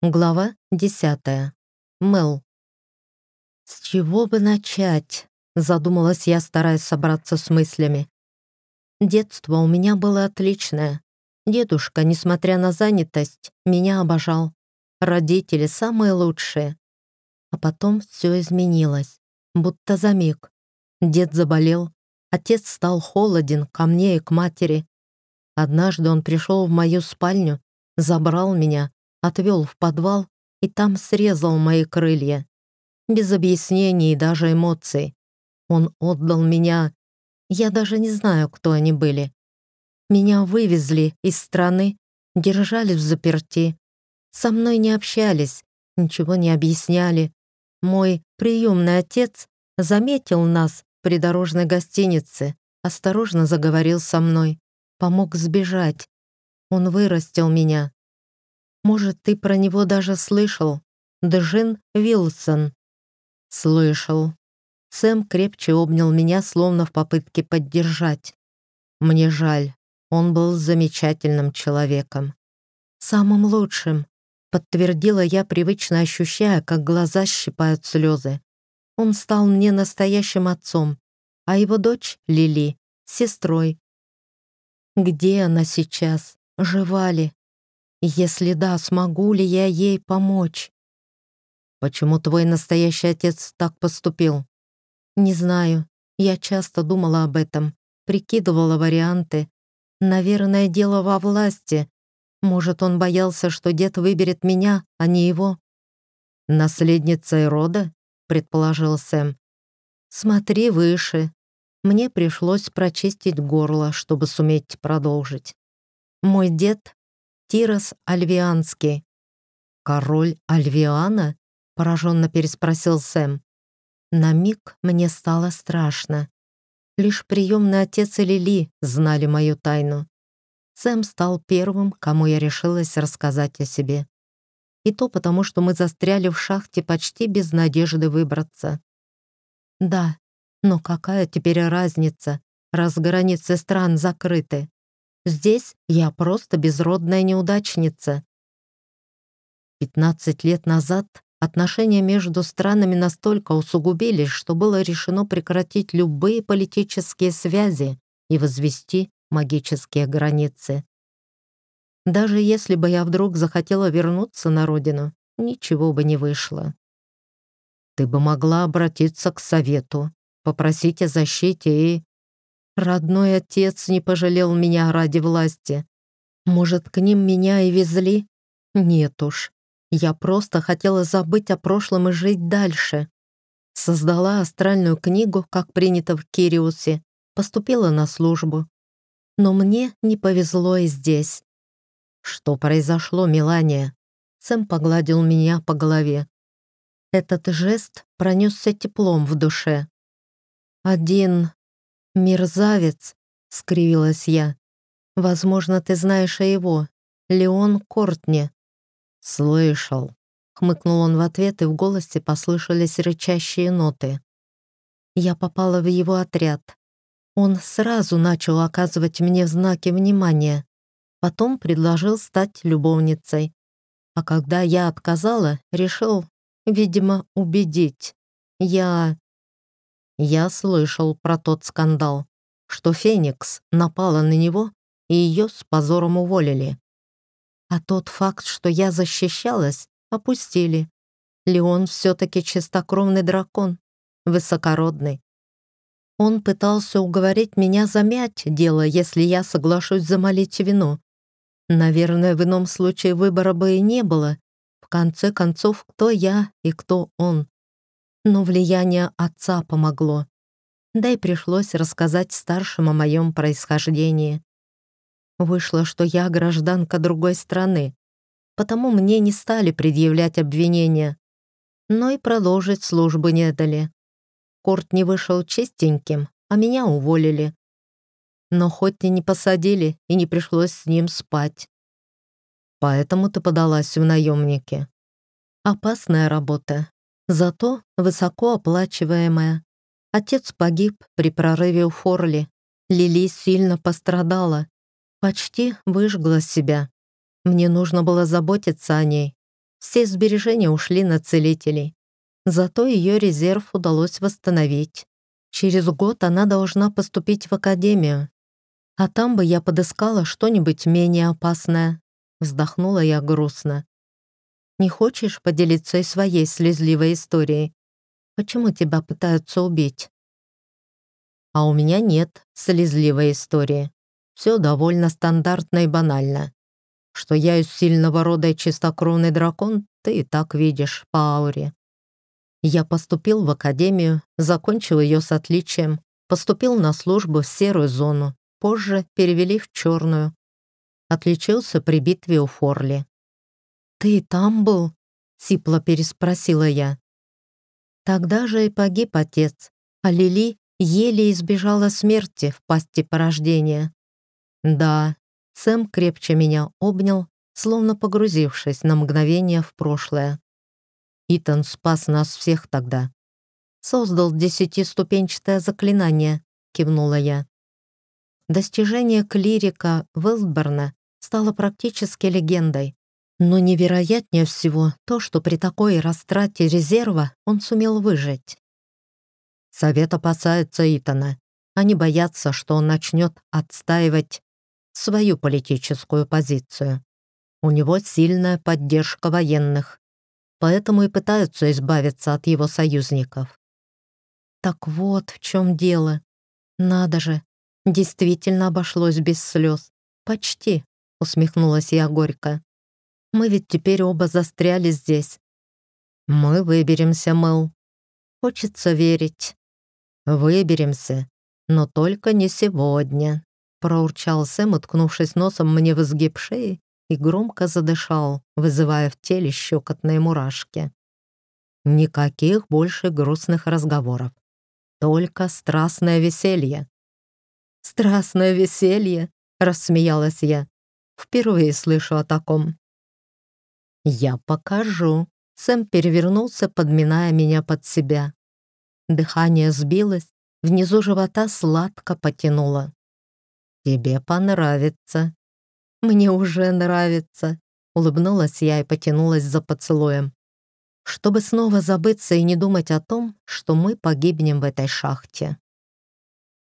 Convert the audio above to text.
Глава десятая. Мел. «С чего бы начать?» — задумалась я, стараясь собраться с мыслями. Детство у меня было отличное. Дедушка, несмотря на занятость, меня обожал. Родители самые лучшие. А потом все изменилось, будто за миг. Дед заболел, отец стал холоден ко мне и к матери. Однажды он пришел в мою спальню, забрал меня, отвел в подвал и там срезал мои крылья. Без объяснений и даже эмоций. Он отдал меня... Я даже не знаю, кто они были. Меня вывезли из страны, держали в заперти. Со мной не общались, ничего не объясняли. Мой приемный отец заметил нас в придорожной гостинице, осторожно заговорил со мной, помог сбежать. Он вырастил меня, может, ты про него даже слышал? Джин Вилсон». «Слышал». Сэм крепче обнял меня, словно в попытке поддержать. «Мне жаль. Он был замечательным человеком». «Самым лучшим», — подтвердила я, привычно ощущая, как глаза щипают слезы. Он стал мне настоящим отцом, а его дочь, Лили, сестрой. Где она сейчас? Жива ли? Если да, смогу ли я ей помочь? Почему твой настоящий отец так поступил? Не знаю. Я часто думала об этом, прикидывала варианты. Наверное, дело во власти. Может, он боялся, что дед выберет меня, а не его? Наследницей рода? предположил Сэм. Смотри выше. Мне пришлось прочистить горло, чтобы суметь продолжить. Мой дед Тирос Альвианский». «Король Альвиана?» — пораженно переспросил Сэм. На миг мне стало страшно. Лишь приемный отец и Лили знали мою тайну. Сэм стал первым, кому я решилась рассказать о себе. И то потому, что мы застряли в шахте почти без надежды выбраться. Да, но какая теперь разница, раз границы стран закрыты? Здесь я просто безродная неудачница. 15 лет назад отношения между странами настолько усугубились, что было решено прекратить любые политические связи и возвести магические границы. Даже если бы я вдруг захотела вернуться на родину, ничего бы не вышло. Ты бы могла обратиться к совету, попросить о защите и... Родной отец не пожалел меня ради власти. Может, к ним меня и везли? Нет уж. Я просто хотела забыть о прошлом и жить дальше. Создала астральную книгу, как принято в Кириусе, поступила на службу. Но мне не повезло и здесь. Что произошло, Мелания? Сэм погладил меня по голове. Этот жест пронесся теплом в душе. Один «Мерзавец!» — скривилась я. «Возможно, ты знаешь о его. Леон Кортни». «Слышал», — хмыкнул он в ответ, и в голосе послышались рычащие ноты. Я попала в его отряд. Он сразу начал оказывать мне знаки внимания. Потом предложил стать любовницей. А когда я отказала, решил, видимо, убедить. Я... Я слышал про тот скандал, что Феникс напала на него, и ее с позором уволили. А тот факт, что я защищалась, опустили. Леон все-таки чистокровный дракон, высокородный. Он пытался уговорить меня замять дело, если я соглашусь замолить вину. Наверное, в ином случае выбора бы и не было. В конце концов, кто я и кто он но влияние отца помогло. Да и пришлось рассказать старшим о моем происхождении. Вышло, что я гражданка другой страны, потому мне не стали предъявлять обвинения, но и продолжить службу не дали. Корт не вышел чистеньким, а меня уволили. Но хоть и не посадили, и не пришлось с ним спать. Поэтому ты подалась в наемники. Опасная работа, Зато высокооплачиваемая. Отец погиб при прорыве у Форли. Лили сильно пострадала. Почти выжгла себя. Мне нужно было заботиться о ней. Все сбережения ушли на целителей. Зато ее резерв удалось восстановить. Через год она должна поступить в академию. А там бы я подыскала что-нибудь менее опасное. Вздохнула я грустно. Не хочешь поделиться и своей слезливой историей? Почему тебя пытаются убить? А у меня нет слезливой истории. Все довольно стандартно и банально. Что я из сильного рода и чистокровный дракон, ты и так видишь по ауре. Я поступил в академию, закончил ее с отличием, поступил на службу в серую зону, позже перевели в черную. Отличился при битве у Форли. «Ты там был?» — сипло переспросила я. Тогда же и погиб отец, а Лили еле избежала смерти в пасти порождения. Да, Сэм крепче меня обнял, словно погрузившись на мгновение в прошлое. Итан спас нас всех тогда. Создал десятиступенчатое заклинание, кивнула я. Достижение клирика Велдберна стало практически легендой. Но невероятнее всего то, что при такой растрате резерва он сумел выжить. Совет опасается Итана. Они боятся, что он начнет отстаивать свою политическую позицию. У него сильная поддержка военных, поэтому и пытаются избавиться от его союзников. Так вот в чем дело. Надо же, действительно обошлось без слез. Почти, усмехнулась я горько. Мы ведь теперь оба застряли здесь. Мы выберемся, Мэл. Хочется верить. Выберемся, но только не сегодня. Проурчал Сэм, уткнувшись носом мне в изгиб шеи, и громко задышал, вызывая в теле щекотные мурашки. Никаких больше грустных разговоров. Только страстное веселье. «Страстное веселье?» — рассмеялась я. «Впервые слышу о таком». «Я покажу». Сэм перевернулся, подминая меня под себя. Дыхание сбилось, внизу живота сладко потянуло. «Тебе понравится». «Мне уже нравится», — улыбнулась я и потянулась за поцелуем. Чтобы снова забыться и не думать о том, что мы погибнем в этой шахте.